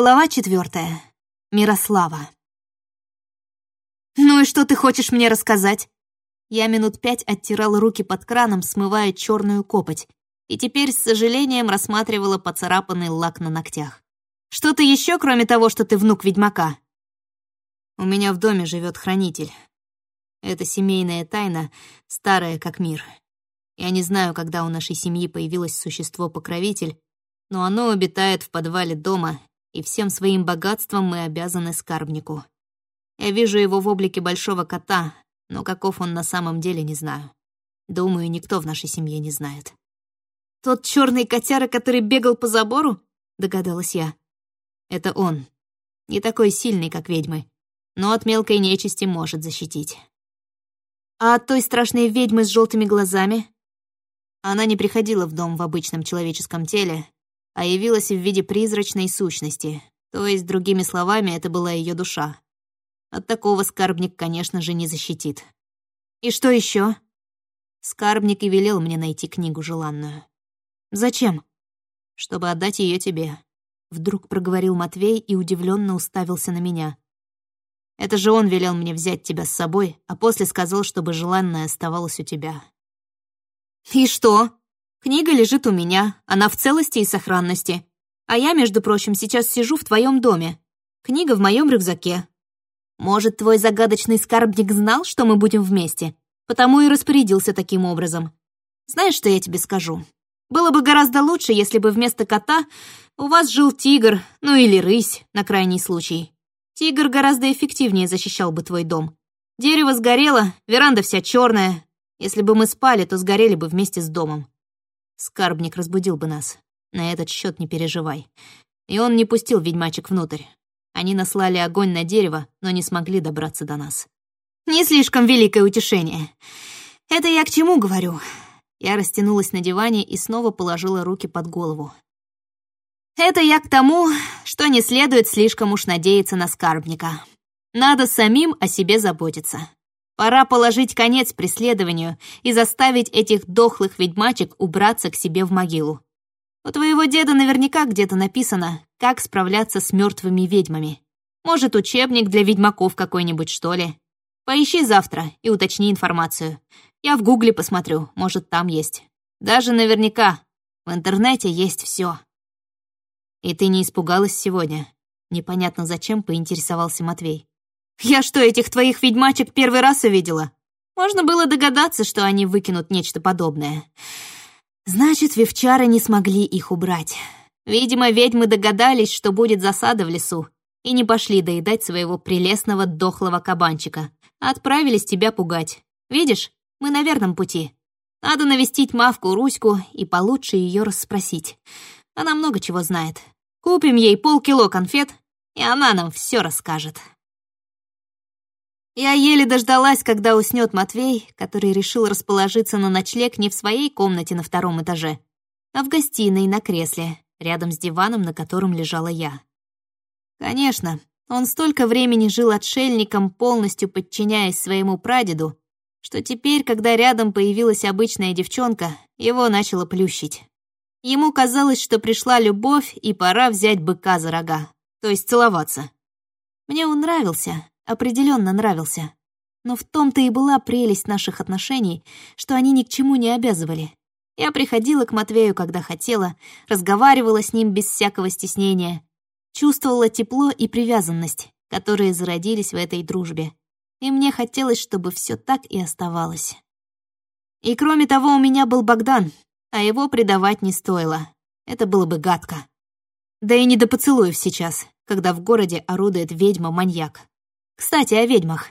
Глава четвертая. Мирослава. «Ну и что ты хочешь мне рассказать?» Я минут пять оттирала руки под краном, смывая черную копоть, и теперь с сожалением рассматривала поцарапанный лак на ногтях. «Что-то еще, кроме того, что ты внук ведьмака?» «У меня в доме живет хранитель. Это семейная тайна, старая как мир. Я не знаю, когда у нашей семьи появилось существо-покровитель, но оно обитает в подвале дома и всем своим богатством мы обязаны скарбнику. Я вижу его в облике большого кота, но каков он на самом деле, не знаю. Думаю, никто в нашей семье не знает. «Тот черный котяра, который бегал по забору?» — догадалась я. «Это он. Не такой сильный, как ведьмы, но от мелкой нечисти может защитить». «А от той страшной ведьмы с желтыми глазами?» Она не приходила в дом в обычном человеческом теле, а явилась в виде призрачной сущности, то есть, другими словами, это была ее душа. От такого скарбник, конечно же, не защитит. И что еще? Скарбник и велел мне найти книгу желанную. Зачем? Чтобы отдать ее тебе. Вдруг проговорил Матвей и удивленно уставился на меня. Это же он велел мне взять тебя с собой, а после сказал, чтобы желанное оставалось у тебя. И что? Книга лежит у меня, она в целости и сохранности. А я, между прочим, сейчас сижу в твоем доме. Книга в моем рюкзаке. Может, твой загадочный скарбник знал, что мы будем вместе, потому и распорядился таким образом. Знаешь, что я тебе скажу? Было бы гораздо лучше, если бы вместо кота у вас жил тигр, ну или рысь, на крайний случай. Тигр гораздо эффективнее защищал бы твой дом. Дерево сгорело, веранда вся черная. Если бы мы спали, то сгорели бы вместе с домом. Скарбник разбудил бы нас. На этот счет не переживай. И он не пустил ведьмачек внутрь. Они наслали огонь на дерево, но не смогли добраться до нас. Не слишком великое утешение. Это я к чему говорю? Я растянулась на диване и снова положила руки под голову. Это я к тому, что не следует слишком уж надеяться на скарбника. Надо самим о себе заботиться. Пора положить конец преследованию и заставить этих дохлых ведьмачек убраться к себе в могилу. У твоего деда наверняка где-то написано, как справляться с мертвыми ведьмами. Может, учебник для ведьмаков какой-нибудь, что ли? Поищи завтра и уточни информацию. Я в гугле посмотрю, может, там есть. Даже наверняка в интернете есть все. И ты не испугалась сегодня? Непонятно зачем поинтересовался Матвей. Я что, этих твоих ведьмачек первый раз увидела? Можно было догадаться, что они выкинут нечто подобное. Значит, вивчары не смогли их убрать. Видимо, ведьмы догадались, что будет засада в лесу, и не пошли доедать своего прелестного дохлого кабанчика, отправились тебя пугать. Видишь, мы на верном пути. Надо навестить Мавку Руську и получше ее расспросить. Она много чего знает. Купим ей полкило конфет, и она нам все расскажет. Я еле дождалась, когда уснет Матвей, который решил расположиться на ночлег не в своей комнате на втором этаже, а в гостиной на кресле, рядом с диваном, на котором лежала я. Конечно, он столько времени жил отшельником, полностью подчиняясь своему прадеду, что теперь, когда рядом появилась обычная девчонка, его начало плющить. Ему казалось, что пришла любовь, и пора взять быка за рога, то есть целоваться. Мне он нравился, определенно нравился. Но в том-то и была прелесть наших отношений, что они ни к чему не обязывали. Я приходила к Матвею, когда хотела, разговаривала с ним без всякого стеснения, чувствовала тепло и привязанность, которые зародились в этой дружбе. И мне хотелось, чтобы все так и оставалось. И кроме того, у меня был Богдан, а его предавать не стоило. Это было бы гадко. Да и не до поцелуев сейчас, когда в городе орудует ведьма-маньяк. Кстати, о ведьмах.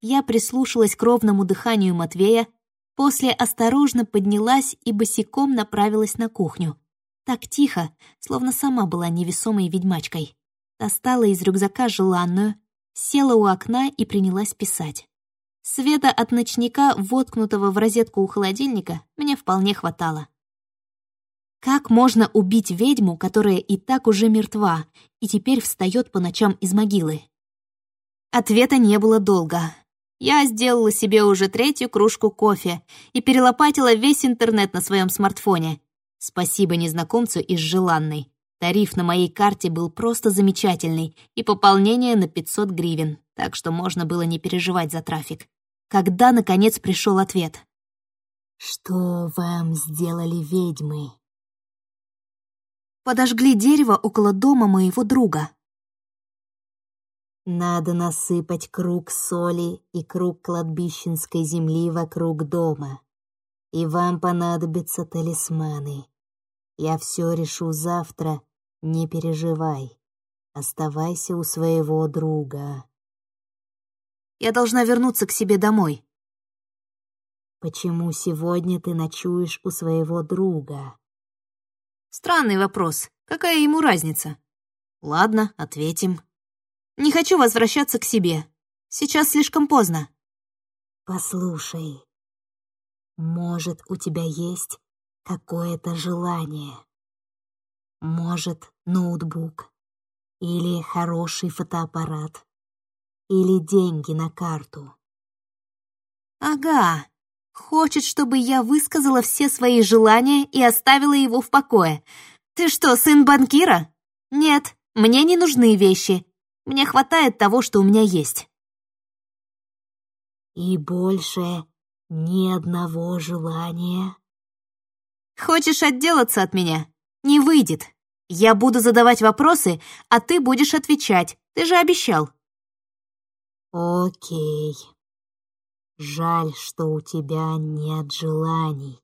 Я прислушалась к ровному дыханию Матвея, после осторожно поднялась и босиком направилась на кухню. Так тихо, словно сама была невесомой ведьмачкой. Достала из рюкзака желанную, села у окна и принялась писать. Света от ночника, воткнутого в розетку у холодильника, мне вполне хватало. Как можно убить ведьму, которая и так уже мертва и теперь встает по ночам из могилы? Ответа не было долго. Я сделала себе уже третью кружку кофе и перелопатила весь интернет на своем смартфоне. Спасибо незнакомцу из Желанной. Тариф на моей карте был просто замечательный, и пополнение на 500 гривен, так что можно было не переживать за трафик. Когда, наконец, пришел ответ? «Что вам сделали ведьмы?» Подожгли дерево около дома моего друга. Надо насыпать круг соли и круг кладбищенской земли вокруг дома. И вам понадобятся талисманы. Я все решу завтра, не переживай. Оставайся у своего друга. Я должна вернуться к себе домой. Почему сегодня ты ночуешь у своего друга? Странный вопрос. Какая ему разница? Ладно, ответим. Не хочу возвращаться к себе. Сейчас слишком поздно. Послушай, может, у тебя есть какое-то желание? Может, ноутбук? Или хороший фотоаппарат? Или деньги на карту? Ага, хочет, чтобы я высказала все свои желания и оставила его в покое. Ты что, сын банкира? Нет, мне не нужны вещи. Мне хватает того, что у меня есть. И больше ни одного желания. Хочешь отделаться от меня? Не выйдет. Я буду задавать вопросы, а ты будешь отвечать. Ты же обещал. Окей. Жаль, что у тебя нет желаний.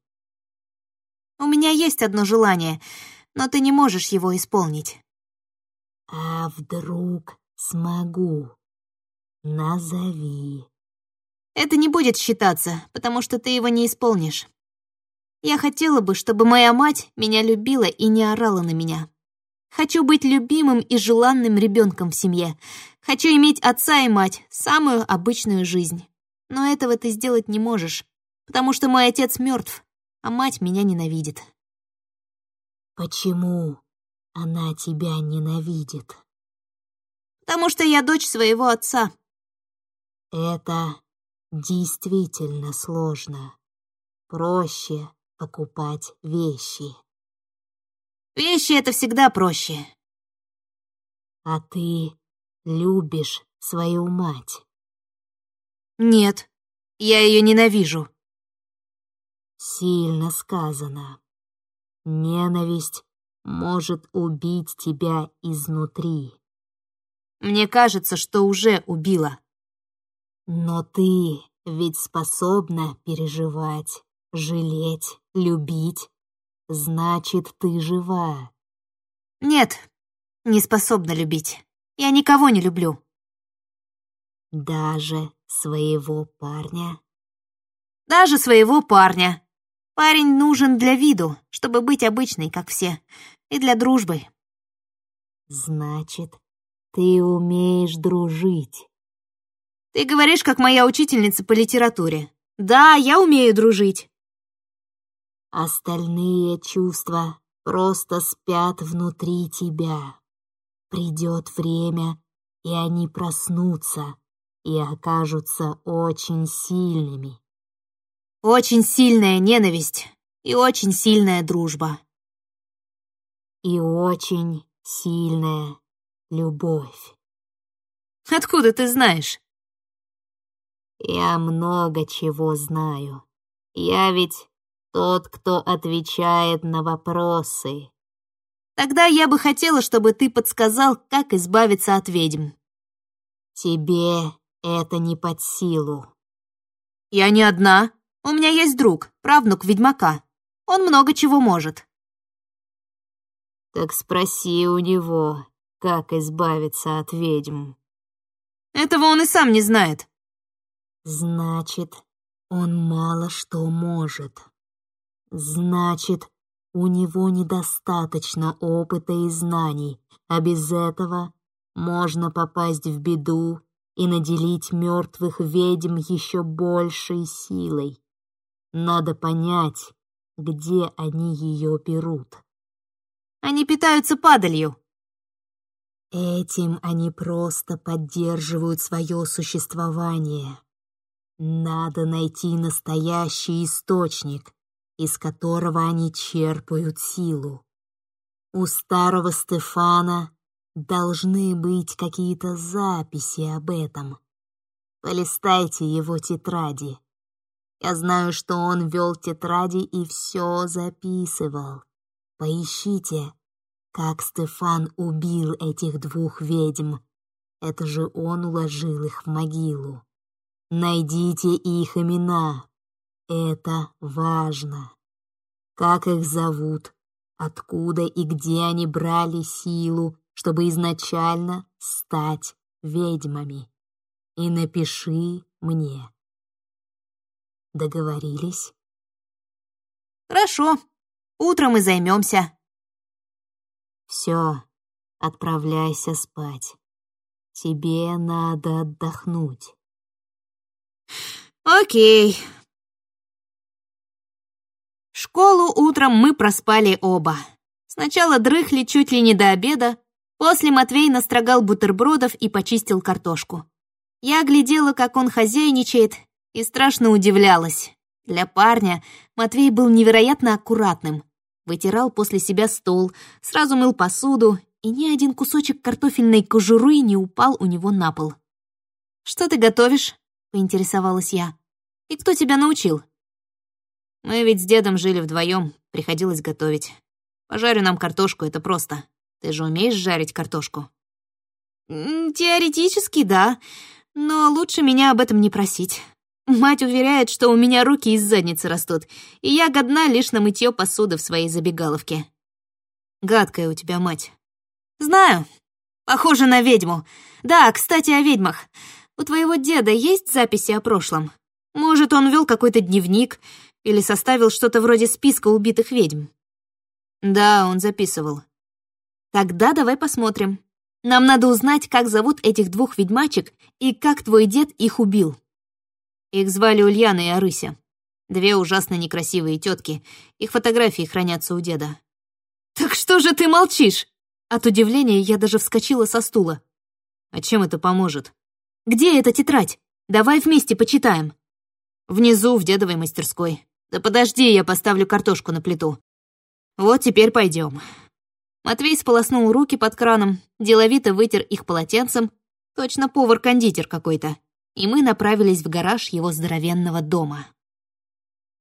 У меня есть одно желание, но ты не можешь его исполнить. А вдруг Смогу. Назови. Это не будет считаться, потому что ты его не исполнишь. Я хотела бы, чтобы моя мать меня любила и не орала на меня. Хочу быть любимым и желанным ребенком в семье. Хочу иметь отца и мать, самую обычную жизнь. Но этого ты сделать не можешь, потому что мой отец мертв, а мать меня ненавидит. Почему она тебя ненавидит? Потому что я дочь своего отца». «Это действительно сложно. Проще покупать вещи». «Вещи — это всегда проще». «А ты любишь свою мать?» «Нет, я ее ненавижу». «Сильно сказано. Ненависть может убить тебя изнутри». Мне кажется, что уже убила. Но ты ведь способна переживать, жалеть, любить. Значит, ты жива. Нет, не способна любить. Я никого не люблю. Даже своего парня? Даже своего парня. Парень нужен для виду, чтобы быть обычной, как все, и для дружбы. Значит, ты умеешь дружить. Ты говоришь, как моя учительница по литературе. Да, я умею дружить. Остальные чувства просто спят внутри тебя. Придет время, и они проснутся и окажутся очень сильными. Очень сильная ненависть и очень сильная дружба. И очень сильная любовь. Откуда ты знаешь? Я много чего знаю. Я ведь тот, кто отвечает на вопросы. Тогда я бы хотела, чтобы ты подсказал, как избавиться от ведьм. Тебе это не под силу. Я не одна. У меня есть друг, правнук ведьмака. Он много чего может. Так спроси у него, как избавиться от ведьм. Этого он и сам не знает. Значит, он мало что может. Значит, у него недостаточно опыта и знаний, а без этого можно попасть в беду и наделить мертвых ведьм еще большей силой. Надо понять, где они ее берут. Они питаются падалью. Этим они просто поддерживают свое существование. Надо найти настоящий источник, из которого они черпают силу. У старого Стефана должны быть какие-то записи об этом. Полистайте его тетради. Я знаю, что он вел тетради и все записывал. Поищите, как Стефан убил этих двух ведьм. Это же он уложил их в могилу. Найдите их имена. Это важно. Как их зовут? Откуда и где они брали силу, чтобы изначально стать ведьмами? И напиши мне. Договорились? Хорошо. Утром и займемся. Все, отправляйся спать. Тебе надо отдохнуть. Окей. Школу утром мы проспали оба. Сначала дрыхли чуть ли не до обеда, после Матвей настрогал бутербродов и почистил картошку. Я глядела, как он хозяйничает, и страшно удивлялась. Для парня Матвей был невероятно аккуратным. Вытирал после себя стол, сразу мыл посуду, и ни один кусочек картофельной кожуры не упал у него на пол. «Что ты готовишь?» — поинтересовалась я. «И кто тебя научил?» «Мы ведь с дедом жили вдвоем, приходилось готовить. Пожарю нам картошку, это просто. Ты же умеешь жарить картошку?» «Теоретически, да, но лучше меня об этом не просить. Мать уверяет, что у меня руки из задницы растут, и я годна лишь на мытье посуды в своей забегаловке». «Гадкая у тебя мать», «Знаю. Похоже на ведьму. Да, кстати, о ведьмах. У твоего деда есть записи о прошлом? Может, он вел какой-то дневник или составил что-то вроде списка убитых ведьм?» «Да, он записывал». «Тогда давай посмотрим. Нам надо узнать, как зовут этих двух ведьмачек и как твой дед их убил». Их звали Ульяна и Арыся. Две ужасно некрасивые тетки. Их фотографии хранятся у деда. «Так что же ты молчишь?» От удивления я даже вскочила со стула. «А чем это поможет?» «Где эта тетрадь? Давай вместе почитаем». «Внизу, в дедовой мастерской. Да подожди, я поставлю картошку на плиту. Вот теперь пойдем. Матвей сполоснул руки под краном, деловито вытер их полотенцем, точно повар-кондитер какой-то, и мы направились в гараж его здоровенного дома.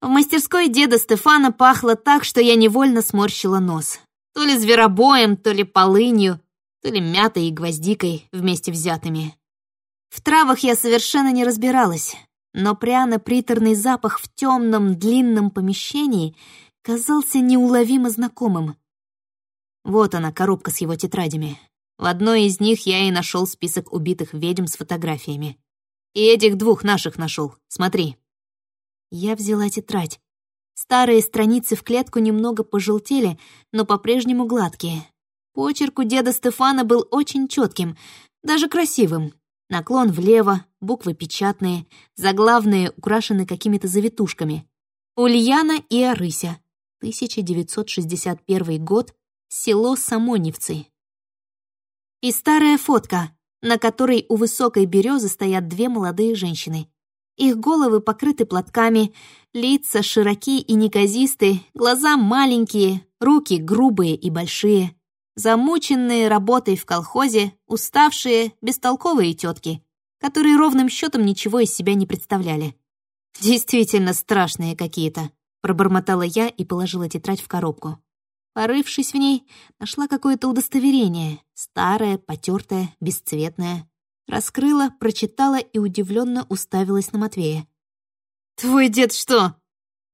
В мастерской деда Стефана пахло так, что я невольно сморщила нос. То ли зверобоем, то ли полынью, то ли мятой и гвоздикой вместе взятыми. В травах я совершенно не разбиралась, но пряно-приторный запах в темном длинном помещении казался неуловимо знакомым. Вот она, коробка с его тетрадями. В одной из них я и нашел список убитых ведьм с фотографиями. И этих двух наших нашел. Смотри. Я взяла тетрадь. Старые страницы в клетку немного пожелтели, но по-прежнему гладкие. Почерк у деда Стефана был очень четким, даже красивым. Наклон влево, буквы печатные, заглавные украшены какими-то завитушками. Ульяна и Арыся, 1961 год, село Самоневцы. И старая фотка, на которой у высокой березы стоят две молодые женщины. Их головы покрыты платками, лица широкие и неказистые, глаза маленькие, руки грубые и большие. Замученные работой в колхозе, уставшие, бестолковые тетки, которые ровным счетом ничего из себя не представляли. «Действительно страшные какие-то», — пробормотала я и положила тетрадь в коробку. Порывшись в ней, нашла какое-то удостоверение, старое, потертое, бесцветное. Раскрыла, прочитала и удивленно уставилась на Матвея. «Твой дед что,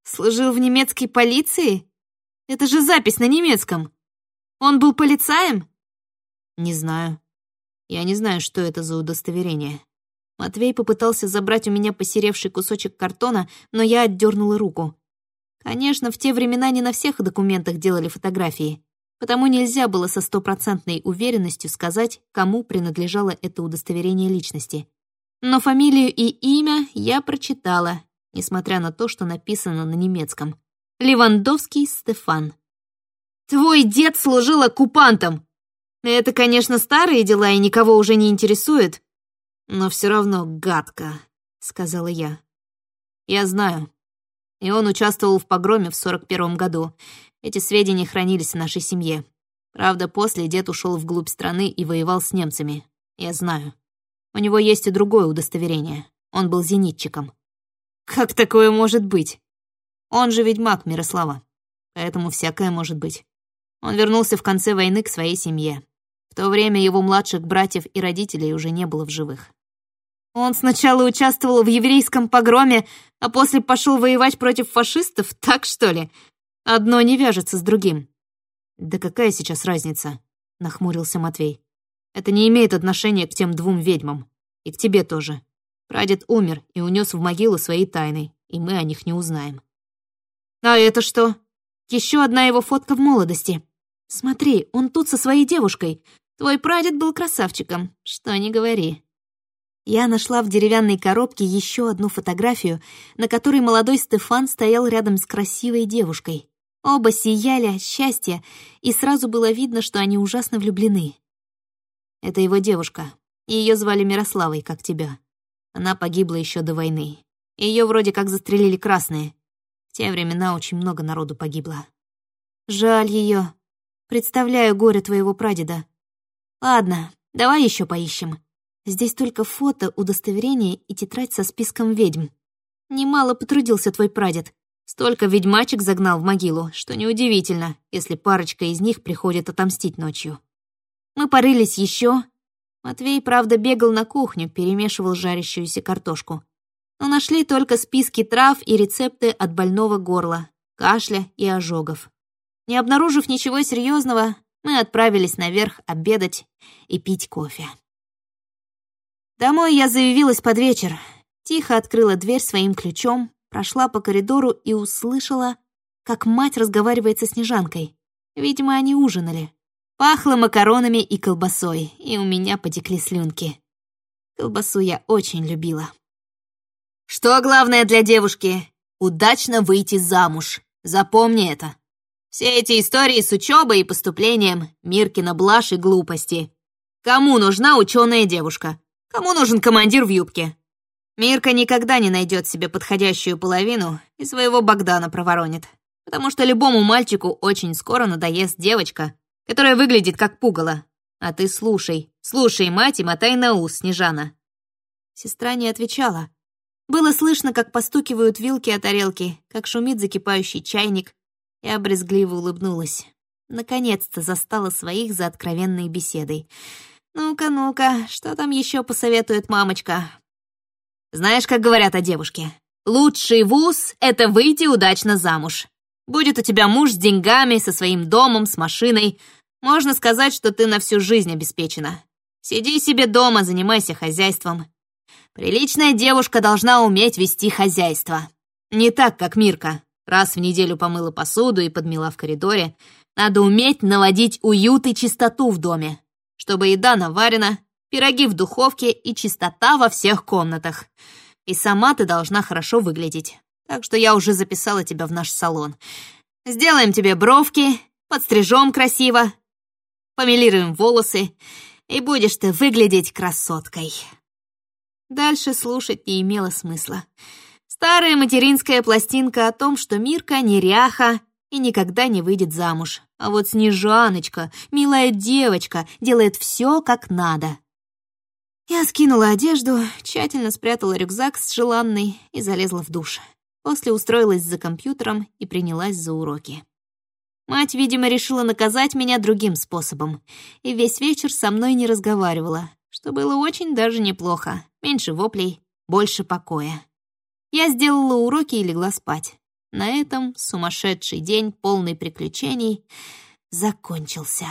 служил в немецкой полиции? Это же запись на немецком. Он был полицаем?» «Не знаю. Я не знаю, что это за удостоверение». Матвей попытался забрать у меня посеревший кусочек картона, но я отдернула руку. Конечно, в те времена не на всех документах делали фотографии потому нельзя было со стопроцентной уверенностью сказать, кому принадлежало это удостоверение личности. Но фамилию и имя я прочитала, несмотря на то, что написано на немецком. Левандовский Стефан. «Твой дед служил оккупантом!» Это, конечно, старые дела и никого уже не интересует, но все равно гадко, сказала я. Я знаю. И он участвовал в погроме в сорок первом году. Эти сведения хранились в нашей семье. Правда, после дед ушел вглубь страны и воевал с немцами. Я знаю. У него есть и другое удостоверение. Он был зенитчиком. Как такое может быть? Он же ведьмак Мирослава. Поэтому всякое может быть. Он вернулся в конце войны к своей семье. В то время его младших братьев и родителей уже не было в живых. Он сначала участвовал в еврейском погроме, а после пошел воевать против фашистов, так что ли? Одно не вяжется с другим. «Да какая сейчас разница?» — нахмурился Матвей. «Это не имеет отношения к тем двум ведьмам. И к тебе тоже. Прадед умер и унес в могилу свои тайны, и мы о них не узнаем». «А это что?» Еще одна его фотка в молодости. Смотри, он тут со своей девушкой. Твой прадед был красавчиком, что не говори. Я нашла в деревянной коробке еще одну фотографию, на которой молодой Стефан стоял рядом с красивой девушкой. Оба сияли от счастья, и сразу было видно, что они ужасно влюблены. Это его девушка. Ее звали Мирославой, как тебя. Она погибла еще до войны. Ее вроде как застрелили красные. В те времена очень много народу погибло. Жаль ее. Представляю горе твоего прадеда. Ладно, давай еще поищем. Здесь только фото, удостоверение и тетрадь со списком ведьм. Немало потрудился твой прадед. Столько ведьмачек загнал в могилу, что неудивительно, если парочка из них приходит отомстить ночью. Мы порылись еще. Матвей, правда, бегал на кухню, перемешивал жарящуюся картошку но нашли только списки трав и рецепты от больного горла, кашля и ожогов. Не обнаружив ничего серьезного, мы отправились наверх обедать и пить кофе. Домой я заявилась под вечер, тихо открыла дверь своим ключом, прошла по коридору и услышала, как мать разговаривает со Снежанкой. Видимо, они ужинали. Пахло макаронами и колбасой, и у меня потекли слюнки. Колбасу я очень любила. Что главное для девушки? Удачно выйти замуж. Запомни это. Все эти истории с учебой и поступлением, Миркина блажь и глупости. Кому нужна ученая девушка? Кому нужен командир в юбке? Мирка никогда не найдет себе подходящую половину и своего Богдана проворонит. Потому что любому мальчику очень скоро надоест девочка, которая выглядит как пугало. А ты слушай, слушай, мать, и мотай на ус, Снежана. Сестра не отвечала. Было слышно, как постукивают вилки о тарелки, как шумит закипающий чайник. Я брезгливо улыбнулась. Наконец-то застала своих за откровенной беседой. «Ну-ка, ну-ка, что там еще посоветует мамочка?» «Знаешь, как говорят о девушке? Лучший вуз — это выйти удачно замуж. Будет у тебя муж с деньгами, со своим домом, с машиной. Можно сказать, что ты на всю жизнь обеспечена. Сиди себе дома, занимайся хозяйством. Приличная девушка должна уметь вести хозяйство. Не так, как Мирка. Раз в неделю помыла посуду и подмела в коридоре. Надо уметь наводить уют и чистоту в доме. Чтобы еда наварена, пироги в духовке и чистота во всех комнатах. И сама ты должна хорошо выглядеть. Так что я уже записала тебя в наш салон. Сделаем тебе бровки, подстрижем красиво, помелируем волосы, и будешь ты выглядеть красоткой. Дальше слушать не имело смысла. Старая материнская пластинка о том, что Мирка неряха и никогда не выйдет замуж. А вот Снежаночка, милая девочка, делает все как надо. Я скинула одежду, тщательно спрятала рюкзак с желанной и залезла в душ. После устроилась за компьютером и принялась за уроки. Мать, видимо, решила наказать меня другим способом, и весь вечер со мной не разговаривала, что было очень даже неплохо. Меньше воплей, больше покоя. Я сделала уроки и легла спать. На этом сумасшедший день, полный приключений, закончился.